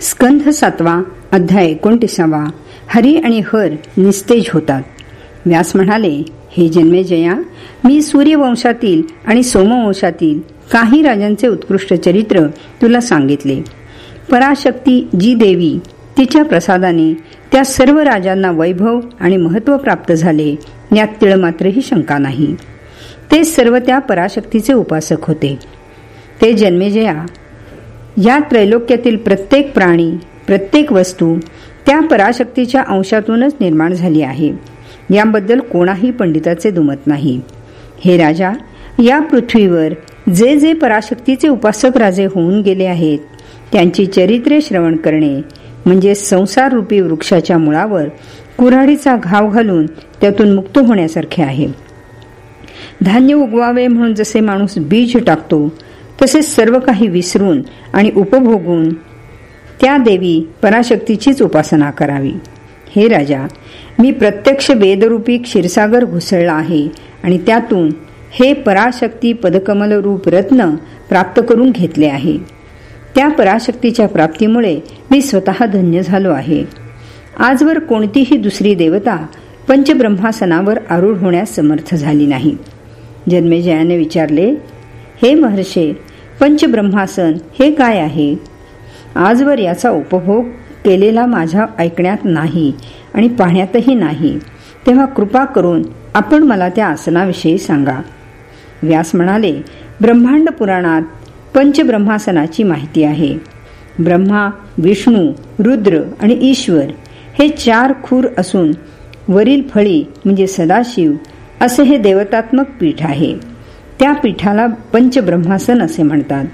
स्कंध सातवा अध्याय एकोणतीसावा. हरी आणि हर निस्तेज होतात. व्यास म्हणाले हे जन्मेजया मी सूर्यवंशातील आणि सोमवंशातील काही राजांचे उत्कृष्ट चरित्र तुला सांगितले. पराशक्ती जी देवी तिच्या प्रसादाने त्या सर्व राजांना वैभव आणि महत्त्व प्राप्त झाले यात तिळ मात्रही शंका नाही. ते सर्व त्या पराशक्तीचे उपासक होते. ते जन्मेजया या त्रैलोक्यातील प्रत्येक प्राणी प्रत्येक वस्तू त्या पराशक्तीच्या अंशातूनच निर्माण झाली आहे. याबद्दल कोणाही पंडिताचे दुमत नाही. हे राजा या पृथ्वीवर जे जे पराशक्तीचे उपासक राजे होऊन गेले आहेत त्यांची चरित्रे श्रवण करणे म्हणजे संसार रूपी वृक्षाच्या मुळावर कुऱ्हाडीचा घाव घालून त्यातून मुक्त होण्यासारखे आहे. धान्य उगवावे म्हणून जसे माणूस बीज टाकतो तसेच सर्व काही विसरून आणि उपभोगून त्या देवी पराशक्तीचीच उपासना करावी. हे राजा मी प्रत्यक्ष वेदरूपी क्षीरसागर घुसळला आहे आणि त्यातून हे पराशक्ती पदकमल रूप रत्न प्राप्त करून घेतले आहे. त्या पराशक्तीच्या प्राप्तीमुळे मी स्वतः धन्य झालो आहे. आजवर कोणतीही दुसरी देवता पंचब्रह्मासनावर आरूढ होण्यास समर्थ झाली नाही. जन्मेजयाने विचारले हे महर्षे पंचब्रह्मासन हे काय आहे? आजवर याचा उपभोग केलेला माझ्या ऐकण्यात नाही आणि पाहण्यातही नाही. तेव्हा कृपा करून आपण मला त्या आसनाविषयी सांगा. व्यास म्हणाले ब्रह्मांड पुराणात पंचब्रह्मासनाची माहिती आहे. ब्रह्मा विष्णू रुद्र आणि ईश्वर हे चार खूर असून वरील फळी म्हणजे सदाशिव असे हे देवतात्मक पीठ आहे. त्या पीठाला पंचब्रह्मासन असे म्हणतात.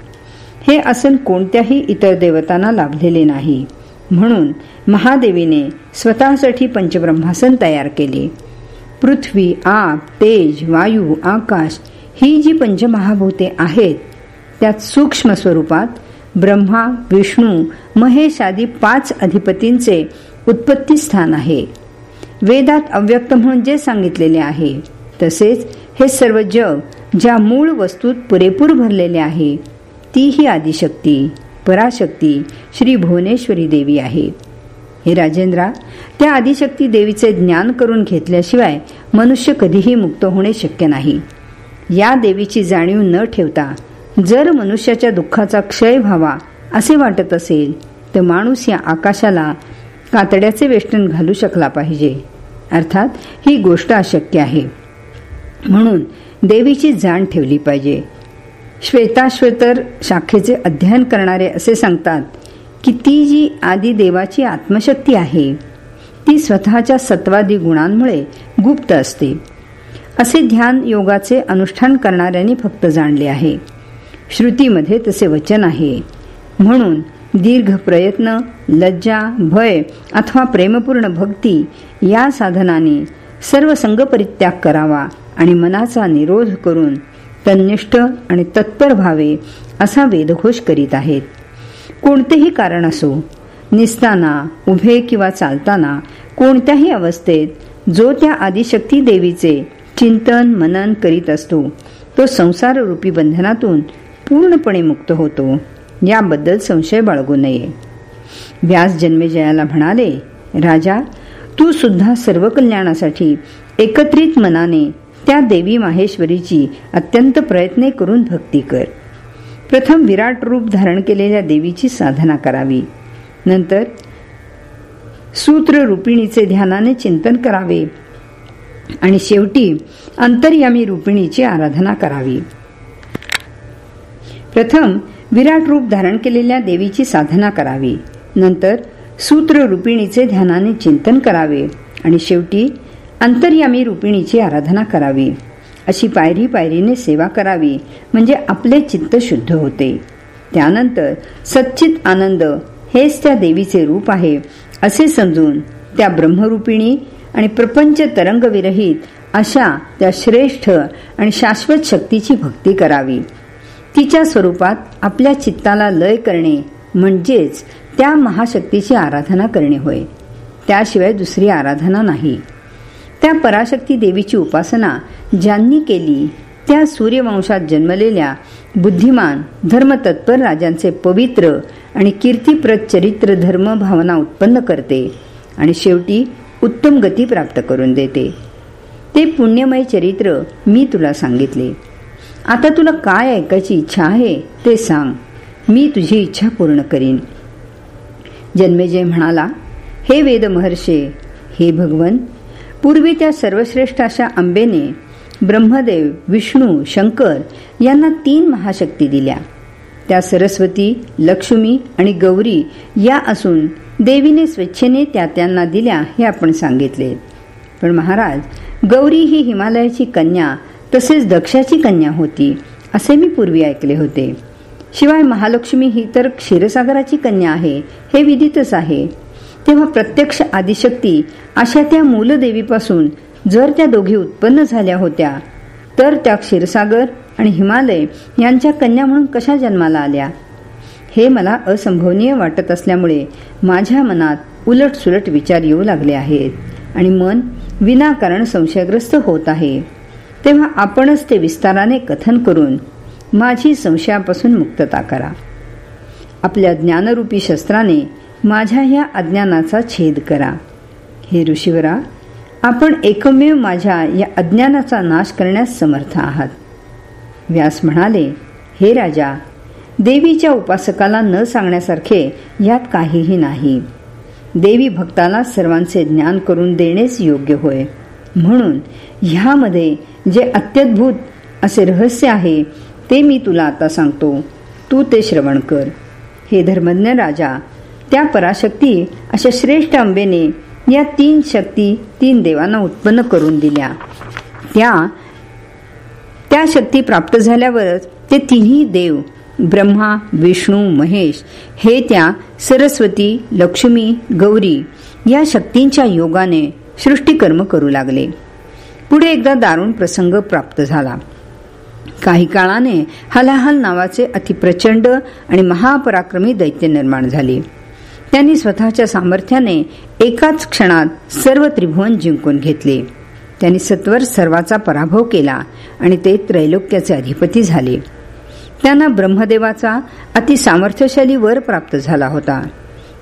हे आसन कोणत्याही इतर देवतांना लाभलेले नाही. म्हणून महादेवीने स्वतःसाठी पंचब्रह्मासन तयार केले. पृथ्वी आप तेज वायू आकाश ही जी पंचमहाभूते आहेत त्यात सूक्ष्म स्वरूपात ब्रह्मा विष्णू महेश आदी पाच अधिपतींचे उत्पत्ती स्थान आहे. वेदात अव्यक्त म्हणून जे सांगितलेले आहे तसेच हे सर्व जग ज्या मूळ वस्तूत पुरेपूर भरलेले आहे ती ही आदिशक्ती पराशक्ती श्री भुवनेश्वरी देवी आहे हे राजेंद्रा त्या आदिशक्ती देवीचे ज्ञान करून घेतल्याशिवाय मनुष्य कधीही मुक्त होणे शक्य नाही. या देवीची जाणीव न ठेवता जर मनुष्याच्या दुःखाचा क्षय व्हावा असे वाटत असेल तर माणूस या आकाशाला कातड्याचे वेष्टन घालू शकला पाहिजे. अर्थात ही गोष्ट अशक्य आहे. म्हणून देवीची जाण ठेवली पाहिजे. श्वेताश्वेतर शाखेचे अध्ययन करणारे असे सांगतात की ती जी आदी देवाची आत्मशक्ती आहे ती स्वतःच्या सत्वादी गुणांमुळे गुप्त असते. असे ध्यान योगाचे अनुष्ठान करणाऱ्यांनी फक्त जाणले आहे. श्रुतीमध्ये तसे वचन आहे. म्हणून दीर्घ प्रयत्न लज्जा भय अथवा प्रेमपूर्ण भक्ती या साधनाने सर्व संगपरित्याग करावा. आणि मनाचा निरोध करून तन्निष्ठ आणि तत्पर व्हावे असा वेदघोष करीत आहेत. कोणतेही कारण असो निसताना उभे किंवा चालताना कोणत्याही अवस्थेत जो त्या आदिशक्ती देवीचे चिंतन मनन करीत असतो तो संसार रूपी बंधनातून पूर्णपणे मुक्त होतो. याबद्दल संशय बाळगू नये. व्यास जन्मेजयाला म्हणाले राजा तू सुद्धा सर्व कल्याणासाठी एकत्रित मनाने त्या देवी माहेश्वरीची अत्यंत प्रयत्ने करून भक्ती कर. प्रथम विराट रूप धारण केलेल्या देवीची साधना करावी. नंतर सूत्र रूपिणीचे ध्यानाने चिंतन करावे. आणि शेवटी अंतर्यामी रूपिणीची आराधना करावी. प्रथम विराट रूप धारण केलेल्या देवीची साधना करावी. नंतर सूत्र रूपिणीचे ध्यानाने चिंतन करावे. आणि शेवटी अंतर्यामी रूपिणीची आराधना करावी. अशी पायरी पायरीने सेवा करावी म्हणजे आपले चित्त शुद्ध होते. त्यानंतर सच्चित आनंद हेच त्या देवीचे रूप आहे असे समजून त्या ब्रह्मरूपिणी आणि प्रपंच तरंगविरहित अशा त्या श्रेष्ठ आणि शाश्वत शक्तीची भक्ती करावी. तिच्या स्वरूपात आपल्या चित्ताला लय करणे म्हणजेच त्या महाशक्तीची आराधना करणे होय. त्याशिवाय दुसरी आराधना नाही. त्या पराशक्ती देवीची उपासना ज्यांनी केली त्या सूर्यवंशात जन्मलेल्या बुद्धिमान धर्मतत्पर राजांचे पवित्र आणि कीर्तीप्रत चरित्र धर्म भावना उत्पन्न करते आणि शेवटी उत्तम गती प्राप्त करून देते. ते पुण्यमय चरित्र मी तुला सांगितले. आता तुला काय ऐकायची इच्छा आहे ते सांग. मी तुझी इच्छा पूर्ण करीन. जन्मेजय म्हणाला हे वेद महर्षे हे भगवन पूर्वी त्या सर्वश्रेष्ठ अशा आंबेने ब्रह्मदेव विष्णू शंकर यांना तीन महाशक्ती दिल्या. त्या सरस्वती लक्ष्मी आणि गौरी या असून देवीने स्वेच्छेने त्या त्यांना दिल्या हे आपण सांगितले. पण महाराज गौरी ही हिमालयाची कन्या तसेच दक्षाची कन्या होती असे मी पूर्वी ऐकले होते. शिवाय महालक्ष्मी ही तर क्षीरसागराची कन्या आहे हे विदितच आहे. तेव्हा प्रत्यक्ष आदिशक्ती अशा त्या मूलदेवीपासून जर त्या दोघी उत्पन्न झाल्या होत्या तर त्या क्षीरसागर आणि हिमालय यांच्या कन्या म्हणून कशा जन्माला आल्या? हे मला असंभवनीय वाटत असल्यामुळे माझ्या मनात उलटसुलट विचार येऊ लागले आहेत आणि मन विनाकारण संशयग्रस्त होत आहे. तेव्हा आपणच ते विस्ताराने कथन करून माझी संशयापासून मुक्तता करा. आपल्या ज्ञानरूपी शस्त्राने माझ्या ह्या अज्ञानाचा छेद करा. हे ऋषीवरा आपण एकमेव माझ्या या अज्ञानाचा नाश करण्यास समर्थ आहात. व्यास म्हणाले हे राजा देवीच्या उपासकाला न सांगण्यासारखे यात काहीही नाही. देवी भक्ताला सर्वांचे ज्ञान करून देणेच योग्य होय. म्हणून ह्यामध्ये जे अत्यद्भूत असे रहस्य आहे ते मी तुला आता सांगतो. तू ते श्रवण कर. हे धर्मज्ञ राजा त्या पराशक्ती अशा श्रेष्ठ अंबेने या तीन शक्ती तीन देवांना उत्पन्न करून दिल्या. त्या त्या शक्ती प्राप्त झाल्यावरच ते तिन्ही देव ब्रह्मा विष्णू महेश हे त्या सरस्वती लक्ष्मी गौरी या शक्तींच्या योगाने सृष्टीकर्म करू लागले. पुढे एकदा दारुण प्रसंग प्राप्त झाला. काही काळाने हलाहल नावाचे अतिप्रचंड आणि महापराक्रमी दैत्य निर्माण झाले. त्यांनी स्वतःच्या सामर्थ्याने एकाच क्षणात सर्व त्रिभुवन जिंकून घेतले. त्यांनी सत्वर सर्वाचा पराभव केला आणि ते त्रैलोक्याचे अधिपती झाले. त्यांना ब्रह्मदेवाचा अति सामर्थ्यशाली वर प्राप्त झाला होता.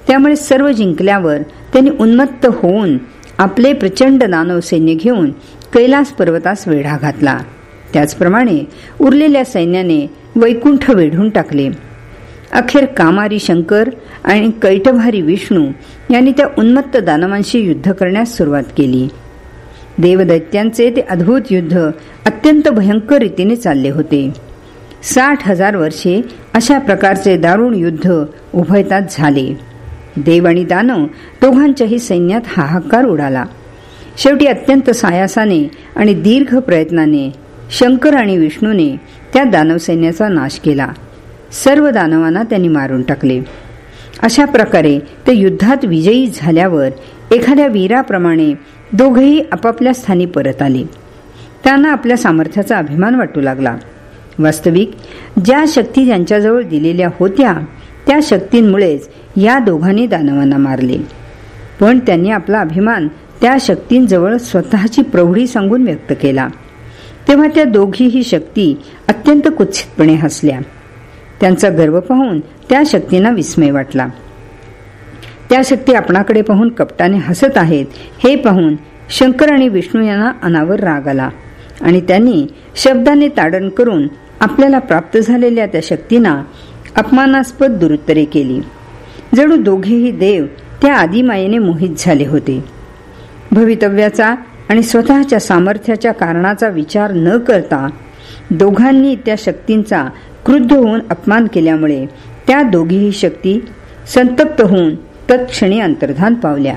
त्यामुळे सर्व जिंकल्यावर त्यांनी उन्मत्त होऊन आपले प्रचंड दानव सैन्य घेऊन कैलास पर्वतास वेढा घातला. त्याचप्रमाणे उरलेल्या सैन्याने वैकुंठ वेढून टाकले. अखेर कामारी शंकर आणि कैटभारी विष्णू यांनी त्या उन्मत्त दानवांशी युद्ध करण्यास सुरुवात केली. देवदैत्यांचे ते अद्भुत युद्ध अत्यंत भयंकर रीतीने चालले होते. साठ हजार वर्षे अशा प्रकारचे दारुण युद्ध उभयतात झाले. देव आणि दानव दोघांच्याही सैन्यात हाहाकार उडाला. शेवटी अत्यंत सायासाने आणि दीर्घ प्रयत्नाने शंकर आणि विष्णूने त्या दानव सैन्याचा नाश केला. सर्व दानवांना त्यांनी मारून टाकले. अशा प्रकारे ते युद्धात विजयी झाल्यावर एखाद्या वीराप्रमाणे दोघेही आपापल्या स्थानी परत आले. त्यांना आपल्या सामर्थ्याचा अभिमान वाटू लागला. वास्तविक ज्या शक्ती त्यांच्याजवळ दिलेल्या होत्या त्या शक्तींमुळेच या दोघांनी दानवांना मारले. पण त्यांनी आपला अभिमान त्या शक्तींजवळ स्वतःची प्रौढी सांगून व्यक्त केला. तेव्हा त्या दोघीही शक्ती अत्यंत कुत्सितपणे हसल्या. त्यांचा गर्व पाहून त्या शक्तींना विस्मय वाटला. त्या शक्ती आपणाकडे पाहून कपटाने हसत आहेत हे पाहून शंकर आणि विष्णू यांना अनावर राग आला आणि त्यांनी शब्दाने ताडण करून आपल्याला प्राप्त झालेल्या त्या शक्तींना अपमानास्पद दुरुत्तरे केली. जणू दोघेही देव त्या आदिमायेने मोहित झाले होते. भवितव्याचा आणि स्वतःच्या सामर्थ्याच्या कारणाचा विचार न करता दोघांनी त्या शक्तींचा क्रुद्ध होऊन अपमान केल्यामुळे त्या दोघीही शक्ती संतप्त होऊन तत्क्षणी अंतर्धान पावल्या.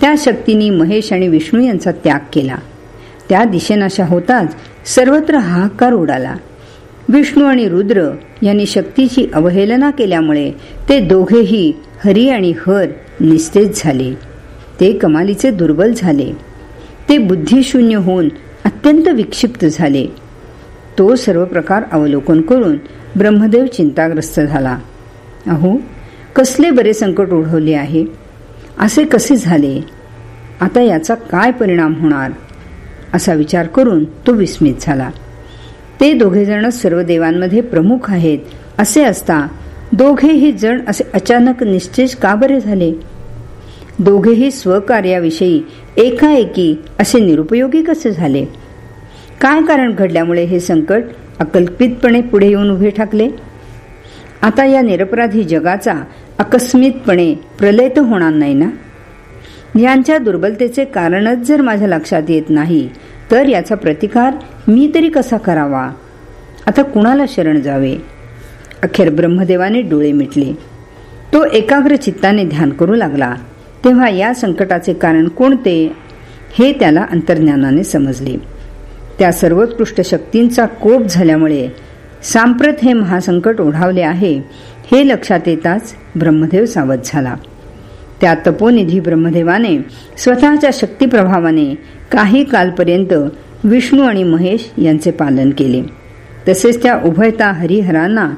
त्या शक्तींनी महेश आणि विष्णू यांचा त्याग केला. त्या दिशेनाशा होताच सर्वत्र हाहाकार उडाला. विष्णू आणि रुद्र यांनी शक्तीची अवहेलना केल्यामुळे ते दोघेही हरी आणि हर निस्तेज झाले. ते कमालीचे दुर्बल झाले. ते बुद्धिशून्य होऊन अत्यंत विक्षिप्त झाले. तो सर्व प्रकार अवलोकन करून ब्रह्मदेव चिंताग्रस्त झाला. अहो कसले बरे संकट ओढवले आहे? असे कसे झाले? आता याचा काय परिणाम होणार? असा विचार करून तो विस्मित झाला. ते दोघेजण सर्व देवांमध्ये प्रमुख आहेत असे असता दोघेही जण असे अचानक निश्चेष का बरे झाले? दोघेही स्वकार्याविषयी एकाएकी असे निरुपयोगी कसे झाले? काय कारण घडल्यामुळे हे संकट अकल्पितपणे पुढे येऊन उभे ठाकले. आता या निरपराधी जगाचा अकस्मितपणे प्रलय तर होणार नाही ना? यांच्या दुर्बलतेचे कारणच जर माझ्या लक्षात येत नाही तर याचा प्रतिकार मी तरी कसा करावा? आता कुणाला शरण जावे? अखेर ब्रह्मदेवाने डोळे मिटले. तो एकाग्र चित्ताने ध्यान करू लागला. तेव्हा या संकटाचे कारण कोणते हे त्याला अंतर्ज्ञानाने समजले. त्या सर्वोत्कृष्ट शक्तींचा कोप झाल्यामुळे सांप्रत हे महासंकट ओढावले आहे हे लक्षात येताच ब्रह्मदेव सावध झाला. त्या तपोनिधी ब्रह्मदेवाने स्वतःच्या शक्तीप्रभावाने काही कालपर्यंत विष्णू आणि महेश यांचे पालन केले. तसेच त्या उभयता हरिहरांना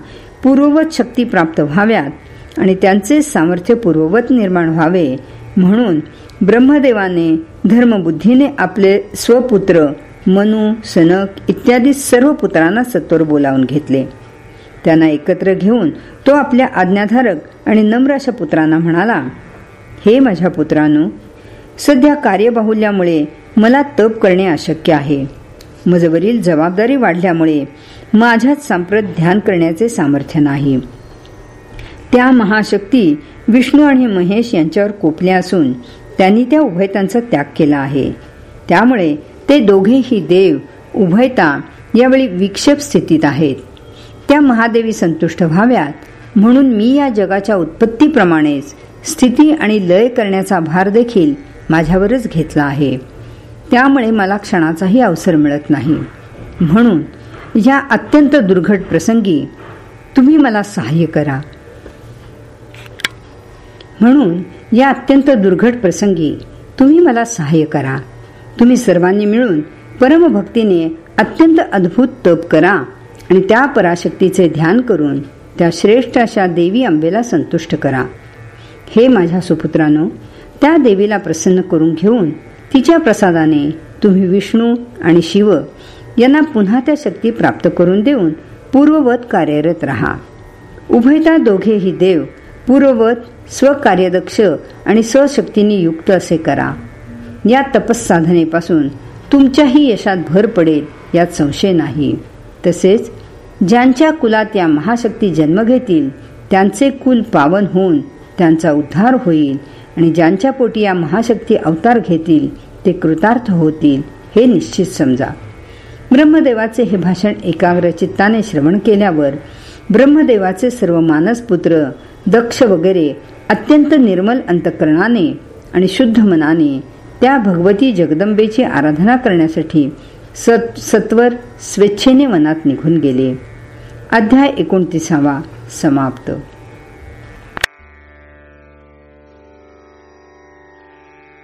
पूर्ववत शक्ती प्राप्त व्हाव्यात आणि त्यांचे सामर्थ्य पूर्ववत निर्माण व्हावे म्हणून ब्रह्मदेवाने धर्मबुद्धीने आपले स्वपुत्र मनु सनक इत्यादी सर्व पुत्रांना सत्वर बोलावून घेतले. त्यांना एकत्र घेऊन तो आपल्या आज्ञाधारक आणि नम्र अशा पुत्रांना म्हणाला हे माझ्या पुत्रांनो सध्या कार्यबाहुल्यामुळे मला तप करणे अशक्य आहे. मजवरील जबाबदारी वाढल्यामुळे माझ्यात सांप्रत ध्यान करण्याचे सामर्थ्य नाही. त्या महाशक्ती विष्णू आणि महेश यांच्यावर कोपल्या असून त्यांनी त्या उभयतांचा त्याग केला आहे. त्यामुळे ते दोघेही देव उभयता यावेळी विक्षेप स्थितीत आहेत. त्या महादेवी संतुष्ट व्हाव्यात. म्हणून मी या जगाच्या उत्पत्तीप्रमाणेच स्थिती आणि लय करण्याचा भार देखील माझ्यावरच घेतला आहे. त्यामुळे मला क्षणाचाही अवसर मिळत नाही. म्हणून या अत्यंत दुर्घट प्रसंगी तुम्ही मला सहाय्य करा. म्हणून या अत्यंत दुर्घट प्रसंगी तुम्ही मला सहाय्य करा. तुम्ही सर्वांनी मिळून परमभक्तीने अत्यंत अद्भुत तप करा आणि त्या पराशक्तीचे ध्यान करून त्या श्रेष्ठ अशा देवी अंबेला संतुष्ट करा. हे माझ्या सुपुत्रांनो त्या देवीला प्रसन्न करून घेऊन तिच्या प्रसादाने तुम्ही विष्णू आणि शिव यांना पुन्हा त्या शक्ती प्राप्त करून देऊन पूर्ववत कार्यरत राहा. उभयता दोघेही देव पूर्ववत स्वकार्यदक्ष आणि स्वशक्तीने युक्त असे करा. या तपस्साधनेपासून तुमच्याही यशात भर पडेल यात संशय नाही. तसेच ज्यांच्या कुलात या महाशक्ती जन्म घेतील त्यांचे कुल पावन होऊन त्यांचा उद्धार होईल आणि ज्यांच्या पोटी या महाशक्ती अवतार घेतील ते कृतार्थ होतील हे निश्चित समजा. ब्रह्मदेवाचे हे भाषण एकाग्र चित्ताने श्रवण केल्यावर ब्रह्मदेवाचे सर्व मानसपुत्र दक्ष वगैरे अत्यंत निर्मल अंतकरणाने आणि शुद्ध मनाने त्या भगवती जगदंबेची आराधना करण्यासाठी सत सत्वर स्वेच्छेने मनात निघून गेले. अध्याय एकोणतीसावा समाप्त.